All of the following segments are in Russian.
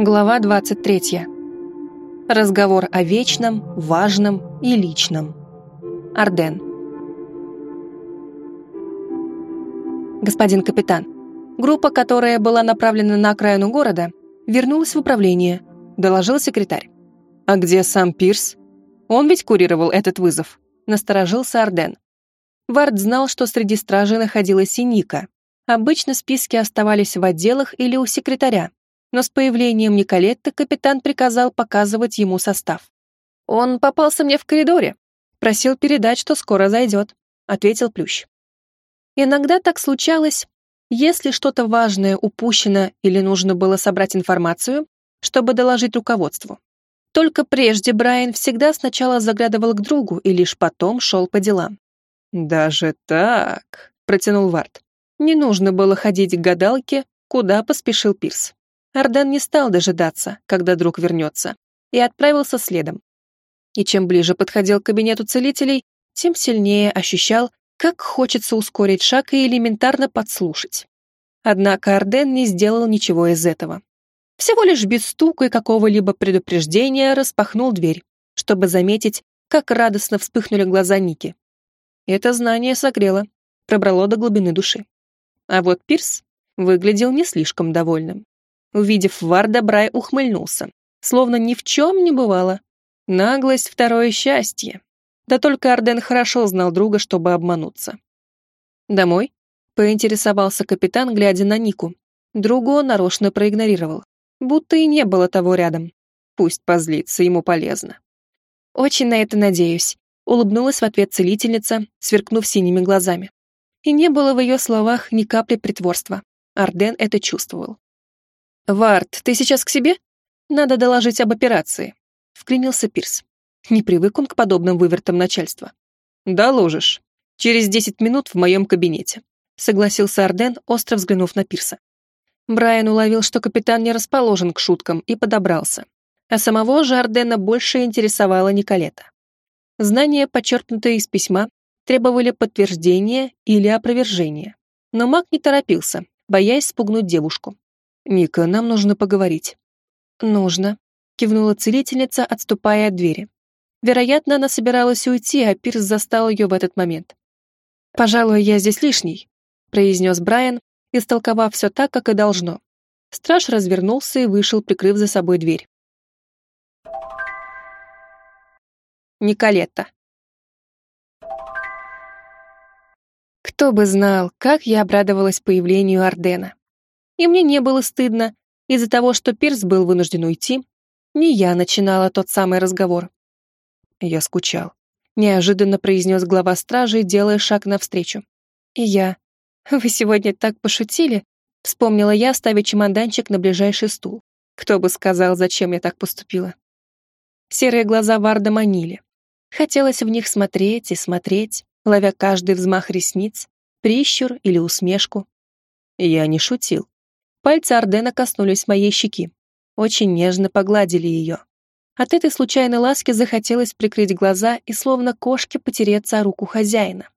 Глава 23. Разговор о вечном, важном и личном. Арден. Господин капитан, группа, которая была направлена на окраину города, вернулась в управление, доложил секретарь. А где сам Пирс? Он ведь курировал этот вызов, насторожился Арден. Вард знал, что среди стражи находилась и Ника. Обычно списки оставались в отделах или у секретаря, но с появлением Николетты капитан приказал показывать ему состав. «Он попался мне в коридоре. Просил передать, что скоро зайдет», — ответил Плющ. Иногда так случалось, если что-то важное упущено или нужно было собрать информацию, чтобы доложить руководству. Только прежде Брайан всегда сначала заглядывал к другу и лишь потом шел по делам. «Даже так?» — протянул Варт. Не нужно было ходить к гадалке, куда поспешил Пирс. Арден не стал дожидаться, когда друг вернется, и отправился следом. И чем ближе подходил к кабинету целителей, тем сильнее ощущал, как хочется ускорить шаг и элементарно подслушать. Однако Арден не сделал ничего из этого. Всего лишь без стука и какого-либо предупреждения распахнул дверь, чтобы заметить, как радостно вспыхнули глаза Ники. Это знание согрело, пробрало до глубины души. А вот Пирс выглядел не слишком довольным. Увидев Варда, Брай ухмыльнулся, словно ни в чем не бывало. Наглость — второе счастье. Да только Арден хорошо знал друга, чтобы обмануться. «Домой?» — поинтересовался капитан, глядя на Нику. Другу он нарочно проигнорировал, будто и не было того рядом. Пусть позлится, ему полезно. «Очень на это надеюсь», — улыбнулась в ответ целительница, сверкнув синими глазами. И не было в ее словах ни капли притворства. Арден это чувствовал. «Вард, ты сейчас к себе? Надо доложить об операции», — вклинился Пирс. Не привык он к подобным вывертам начальства. «Доложишь. Через десять минут в моем кабинете», — согласился Арден, остро взглянув на Пирса. Брайан уловил, что капитан не расположен к шуткам, и подобрался. А самого же Ардена больше интересовала Николета. Знания, подчеркнутые из письма, требовали подтверждения или опровержения. Но маг не торопился, боясь спугнуть девушку. «Ника, нам нужно поговорить». «Нужно», — кивнула целительница, отступая от двери. Вероятно, она собиралась уйти, а Пирс застал ее в этот момент. «Пожалуй, я здесь лишний», — произнес Брайан, истолковав все так, как и должно. Страж развернулся и вышел, прикрыв за собой дверь. Николетта. Кто бы знал, как я обрадовалась появлению Ардена и мне не было стыдно из-за того, что Пирс был вынужден уйти. Не я начинала тот самый разговор. Я скучал. Неожиданно произнес глава стражи, делая шаг навстречу. И я. Вы сегодня так пошутили? Вспомнила я, ставя чемоданчик на ближайший стул. Кто бы сказал, зачем я так поступила. Серые глаза Варда манили. Хотелось в них смотреть и смотреть, ловя каждый взмах ресниц, прищур или усмешку. Я не шутил. Пальцы Ардена коснулись моей щеки. Очень нежно погладили ее. От этой случайной ласки захотелось прикрыть глаза и словно кошке потереться о руку хозяина.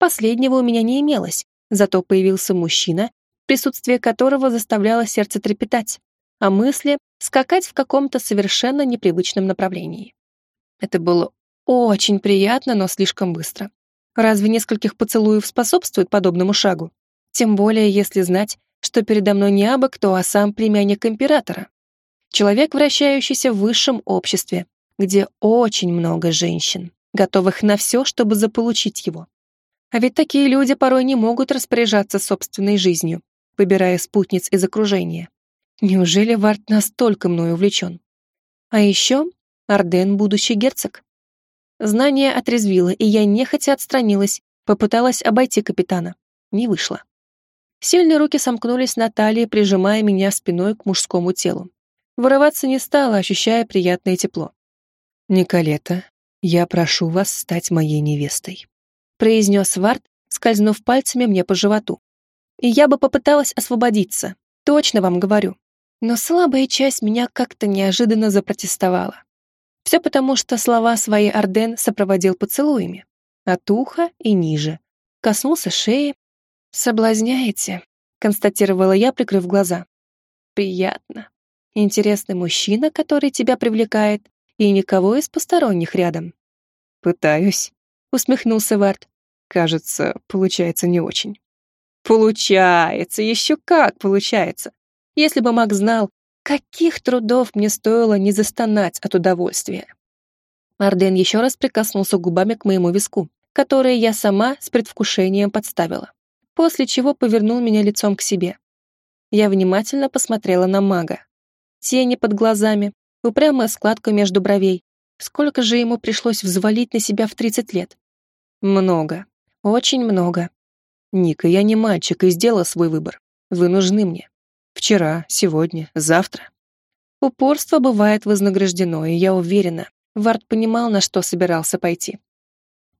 Последнего у меня не имелось, зато появился мужчина, присутствие которого заставляло сердце трепетать, а мысли скакать в каком-то совершенно непривычном направлении. Это было очень приятно, но слишком быстро. Разве нескольких поцелуев способствует подобному шагу? Тем более, если знать, что передо мной не абы кто, а сам племянник императора. Человек, вращающийся в высшем обществе, где очень много женщин, готовых на все, чтобы заполучить его. А ведь такие люди порой не могут распоряжаться собственной жизнью, выбирая спутниц из окружения. Неужели Варт настолько мной увлечен? А еще Арден — будущий герцог. Знание отрезвило, и я нехотя отстранилась, попыталась обойти капитана. Не вышло. Сильные руки сомкнулись на талии, прижимая меня спиной к мужскому телу. Вырываться не стала, ощущая приятное тепло. «Николета, я прошу вас стать моей невестой», произнес Вард, скользнув пальцами мне по животу. И я бы попыталась освободиться, точно вам говорю. Но слабая часть меня как-то неожиданно запротестовала. Все потому, что слова свои Арден сопроводил поцелуями. От уха и ниже. Коснулся шеи, «Соблазняете», — констатировала я, прикрыв глаза. «Приятно». Интересный мужчина, который тебя привлекает, и никого из посторонних рядом. Пытаюсь, усмехнулся Варт. Кажется, получается не очень. Получается, еще как получается. Если бы Мак знал, каких трудов мне стоило не застонать от удовольствия. Арден еще раз прикоснулся губами к моему виску, который я сама с предвкушением подставила, после чего повернул меня лицом к себе. Я внимательно посмотрела на мага. Тени под глазами, упрямая складка между бровей. Сколько же ему пришлось взвалить на себя в 30 лет? Много. Очень много. Ника, я не мальчик и сделала свой выбор. Вы нужны мне. Вчера, сегодня, завтра. Упорство бывает вознаграждено, и я уверена, Вард понимал, на что собирался пойти.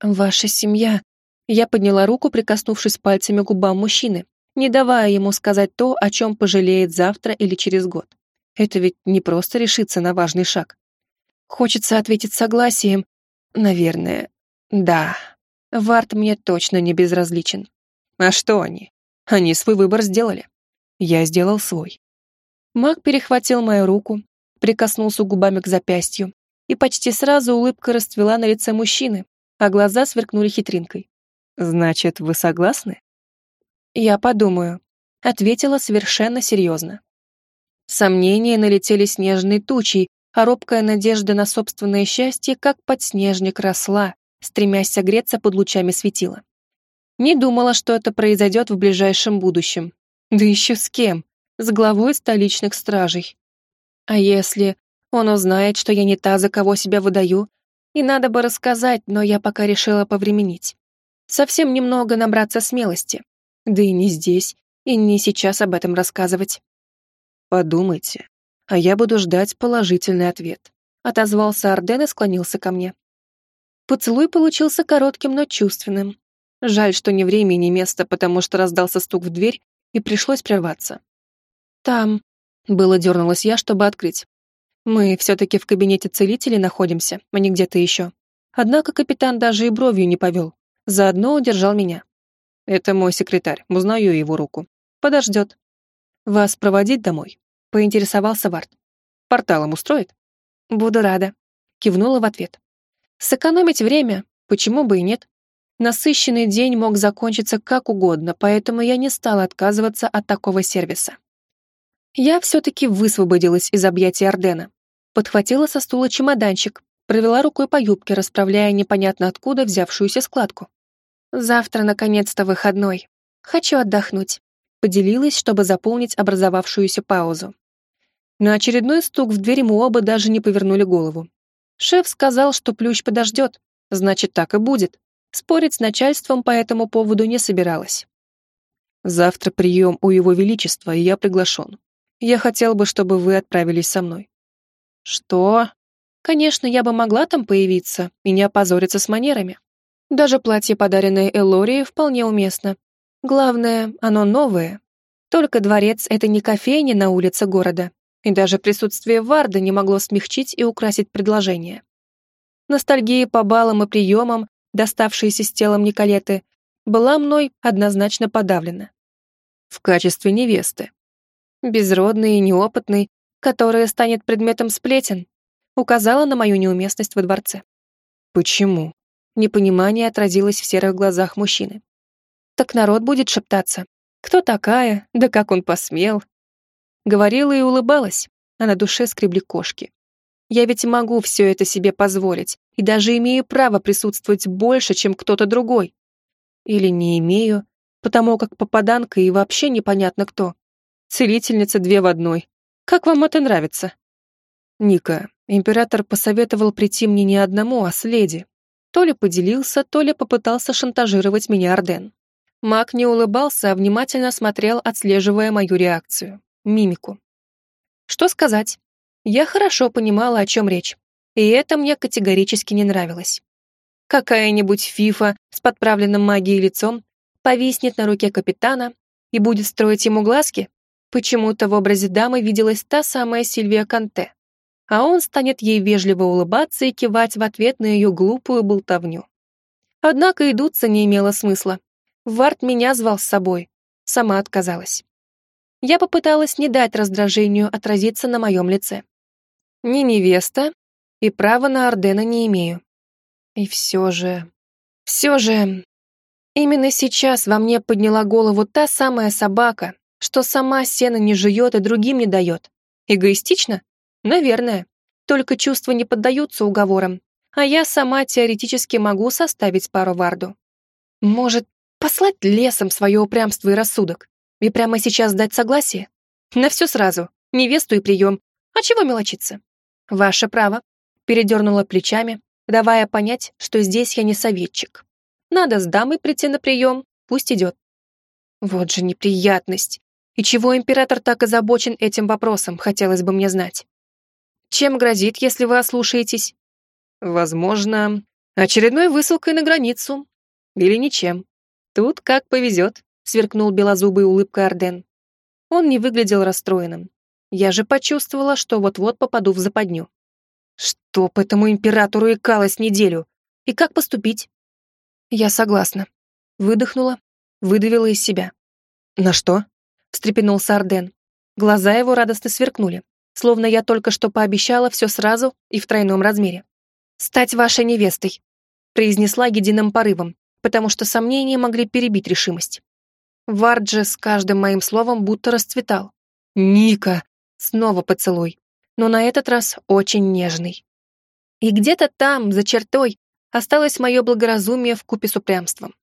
«Ваша семья...» Я подняла руку, прикоснувшись пальцами к губам мужчины, не давая ему сказать то, о чем пожалеет завтра или через год. Это ведь не просто решиться на важный шаг. Хочется ответить согласием. Наверное, да. Вард мне точно не безразличен. А что они? Они свой выбор сделали. Я сделал свой. Маг перехватил мою руку, прикоснулся губами к запястью, и почти сразу улыбка расцвела на лице мужчины, а глаза сверкнули хитринкой. «Значит, вы согласны?» «Я подумаю», — ответила совершенно серьезно. Сомнения налетели снежной тучей, а робкая надежда на собственное счастье, как подснежник, росла, стремясь согреться под лучами светила. Не думала, что это произойдет в ближайшем будущем. Да еще с кем? С главой столичных стражей. А если он узнает, что я не та, за кого себя выдаю, и надо бы рассказать, но я пока решила повременить. Совсем немного набраться смелости. Да и не здесь, и не сейчас об этом рассказывать. Подумайте, а я буду ждать положительный ответ. Отозвался Арден и склонился ко мне. Поцелуй получился коротким, но чувственным. Жаль, что ни время ни место, потому что раздался стук в дверь, и пришлось прерваться. «Там...» — было дернулась я, чтобы открыть. «Мы все-таки в кабинете целителей находимся, а не где-то еще». Однако капитан даже и бровью не повел. Заодно удержал меня. «Это мой секретарь, узнаю его руку. Подождет». «Вас проводить домой?» — поинтересовался Вард. «Порталом устроит?» «Буду рада», — кивнула в ответ. «Сэкономить время, почему бы и нет?» Насыщенный день мог закончиться как угодно, поэтому я не стала отказываться от такого сервиса. Я все-таки высвободилась из объятий Ордена. Подхватила со стула чемоданчик, провела рукой по юбке, расправляя непонятно откуда взявшуюся складку. «Завтра, наконец-то, выходной. Хочу отдохнуть», — поделилась, чтобы заполнить образовавшуюся паузу. На очередной стук в дверь мы оба даже не повернули голову. Шеф сказал, что плющ подождет, значит, так и будет. Спорить с начальством по этому поводу не собиралась. Завтра прием у Его Величества, и я приглашен. Я хотел бы, чтобы вы отправились со мной. Что? Конечно, я бы могла там появиться и не опозориться с манерами. Даже платье, подаренное Элории, вполне уместно. Главное, оно новое. Только дворец — это не кофейня на улице города, и даже присутствие Варда не могло смягчить и украсить предложение. Ностальгия по балам и приемам доставшаяся с телом Николеты, была мной однозначно подавлена. В качестве невесты. Безродный и неопытный, которая станет предметом сплетен, указала на мою неуместность во дворце. Почему? Непонимание отразилось в серых глазах мужчины. Так народ будет шептаться. Кто такая? Да как он посмел? Говорила и улыбалась, а на душе скребли кошки. Я ведь могу все это себе позволить, и даже имею право присутствовать больше, чем кто-то другой. Или не имею, потому как попаданка и вообще непонятно кто. Целительница две в одной. Как вам это нравится? Ника, император посоветовал прийти мне не одному, а с леди. То ли поделился, то ли попытался шантажировать меня Орден. Маг не улыбался, а внимательно смотрел, отслеживая мою реакцию, мимику. Что сказать? Я хорошо понимала, о чем речь и это мне категорически не нравилось. Какая-нибудь фифа с подправленным магией лицом повиснет на руке капитана и будет строить ему глазки? Почему-то в образе дамы виделась та самая Сильвия Канте, а он станет ей вежливо улыбаться и кивать в ответ на ее глупую болтовню. Однако и не имело смысла. Варт меня звал с собой, сама отказалась. Я попыталась не дать раздражению отразиться на моем лице. Не невеста, и права на Ордена не имею. И все же... Все же... Именно сейчас во мне подняла голову та самая собака, что сама сено не жует и другим не дает. Эгоистично? Наверное. Только чувства не поддаются уговорам, а я сама теоретически могу составить пару варду. Может, послать лесом свое упрямство и рассудок? И прямо сейчас дать согласие? На все сразу. Невесту и прием. А чего мелочиться? Ваше право. Передернула плечами, давая понять, что здесь я не советчик. Надо с дамой прийти на прием, пусть идет. Вот же неприятность. И чего император так озабочен этим вопросом, хотелось бы мне знать. Чем грозит, если вы ослушаетесь? Возможно, очередной высылкой на границу. Или ничем. Тут как повезет, сверкнул белозубой улыбкой Арден. Он не выглядел расстроенным. Я же почувствовала, что вот-вот попаду в западню. Чтоб этому императору икалось неделю. И как поступить? Я согласна. Выдохнула, выдавила из себя. На что? встрепенулся Арден. Глаза его радостно сверкнули, словно я только что пообещала все сразу и в тройном размере стать вашей невестой», произнесла единым порывом, потому что сомнения могли перебить решимость. Варджи с каждым моим словом будто расцветал. «Ника!» Снова поцелуй, но на этот раз очень нежный. И где-то там, за чертой, осталось мое благоразумие в купе с упрямством.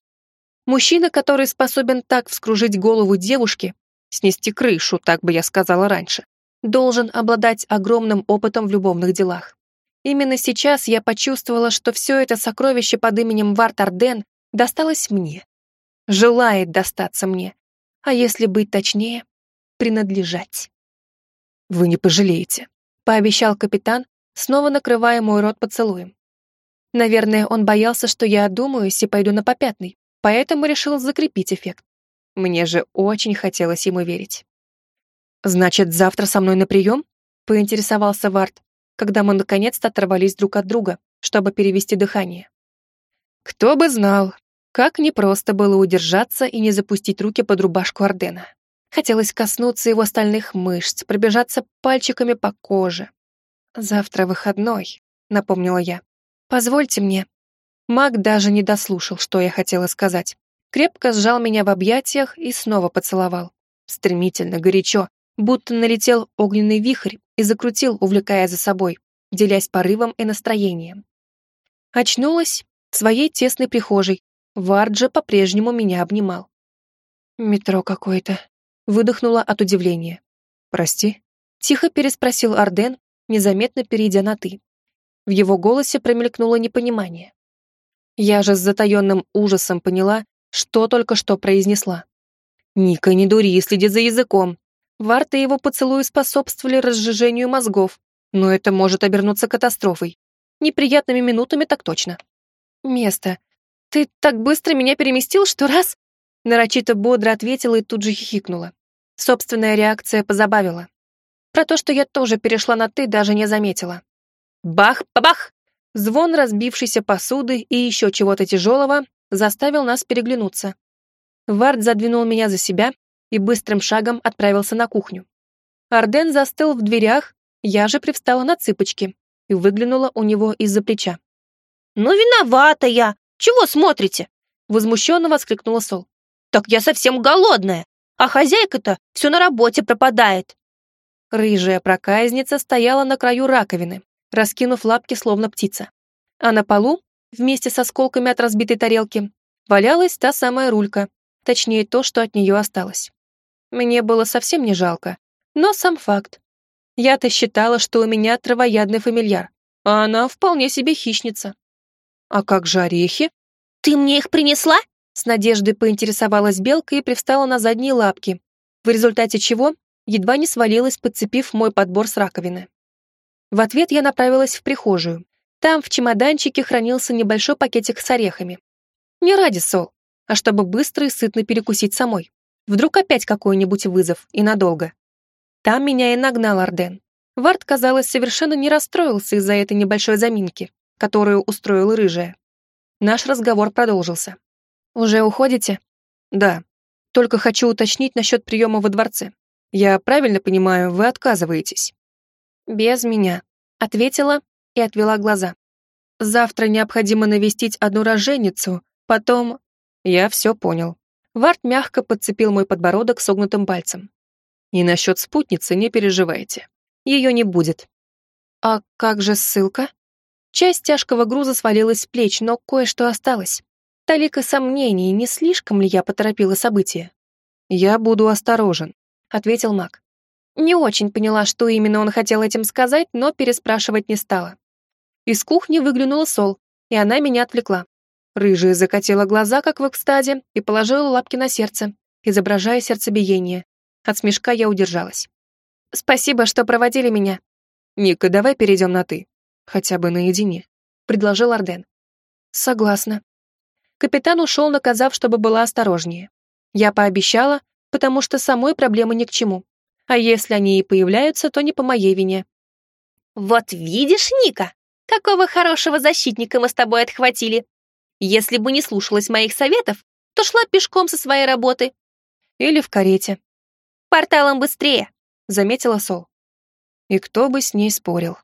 Мужчина, который способен так вскружить голову девушки, снести крышу, так бы я сказала раньше, должен обладать огромным опытом в любовных делах. Именно сейчас я почувствовала, что все это сокровище под именем Варт Арден досталось мне. Желает достаться мне. А если быть точнее, принадлежать. «Вы не пожалеете», — пообещал капитан, снова накрывая мой рот поцелуем. Наверное, он боялся, что я одумаюсь и пойду на попятный, поэтому решил закрепить эффект. Мне же очень хотелось ему верить. «Значит, завтра со мной на прием?» — поинтересовался Варт, когда мы наконец-то оторвались друг от друга, чтобы перевести дыхание. Кто бы знал, как непросто было удержаться и не запустить руки под рубашку Ордена. Хотелось коснуться его стальных мышц, пробежаться пальчиками по коже. «Завтра выходной», — напомнила я. «Позвольте мне». Маг даже не дослушал, что я хотела сказать. Крепко сжал меня в объятиях и снова поцеловал. Стремительно, горячо, будто налетел огненный вихрь и закрутил, увлекая за собой, делясь порывом и настроением. Очнулась в своей тесной прихожей. Варджа по-прежнему меня обнимал. «Метро какое-то», — выдохнула от удивления. «Прости?» — тихо переспросил Арден, незаметно перейдя на «ты». В его голосе промелькнуло непонимание. Я же с затаенным ужасом поняла, что только что произнесла. «Ника, не дури, следи за языком. Варта и его поцелуи способствовали разжижению мозгов, но это может обернуться катастрофой. Неприятными минутами так точно. «Место. Ты так быстро меня переместил, что раз...» Нарочито бодро ответила и тут же хихикнула. Собственная реакция позабавила. Про то, что я тоже перешла на «ты», даже не заметила. Бах-бабах! Звон разбившейся посуды и еще чего-то тяжелого заставил нас переглянуться. Вард задвинул меня за себя, и быстрым шагом отправился на кухню. Арден застыл в дверях, я же привстала на цыпочки и выглянула у него из-за плеча. «Ну, виновата я! Чего смотрите?» Возмущенно воскликнула Сол. «Так я совсем голодная, а хозяйка-то все на работе пропадает». Рыжая проказница стояла на краю раковины, раскинув лапки, словно птица. А на полу, вместе с осколками от разбитой тарелки, валялась та самая рулька, точнее то, что от нее осталось. Мне было совсем не жалко. Но сам факт. Я-то считала, что у меня травоядный фамильяр, а она вполне себе хищница. А как же орехи? Ты мне их принесла? С надеждой поинтересовалась белка и привстала на задние лапки, в результате чего едва не свалилась, подцепив мой подбор с раковины. В ответ я направилась в прихожую. Там в чемоданчике хранился небольшой пакетик с орехами. Не ради сол, а чтобы быстро и сытно перекусить самой. Вдруг опять какой-нибудь вызов, и надолго. Там меня и нагнал Арден. Вард, казалось, совершенно не расстроился из-за этой небольшой заминки, которую устроила рыжая. Наш разговор продолжился. «Уже уходите?» «Да. Только хочу уточнить насчет приема во дворце. Я правильно понимаю, вы отказываетесь?» «Без меня», — ответила и отвела глаза. «Завтра необходимо навестить одну роженицу, потом...» Я все понял. Варт мягко подцепил мой подбородок согнутым пальцем. «И насчет спутницы не переживайте. Ее не будет». «А как же ссылка?» Часть тяжкого груза свалилась с плеч, но кое-что осталось. Талика сомнений, не слишком ли я поторопила события. «Я буду осторожен», — ответил маг. Не очень поняла, что именно он хотел этим сказать, но переспрашивать не стала. Из кухни выглянула Сол, и она меня отвлекла. Рыжая закатила глаза, как в экстазе, и положила лапки на сердце, изображая сердцебиение. От смешка я удержалась. «Спасибо, что проводили меня». «Ника, давай перейдем на «ты». Хотя бы наедине», — предложил Арден. «Согласна». Капитан ушел, наказав, чтобы была осторожнее. Я пообещала, потому что самой проблемы ни к чему. А если они и появляются, то не по моей вине. «Вот видишь, Ника, какого хорошего защитника мы с тобой отхватили. Если бы не слушалась моих советов, то шла пешком со своей работы. Или в карете. Порталом быстрее», — заметила Сол. И кто бы с ней спорил.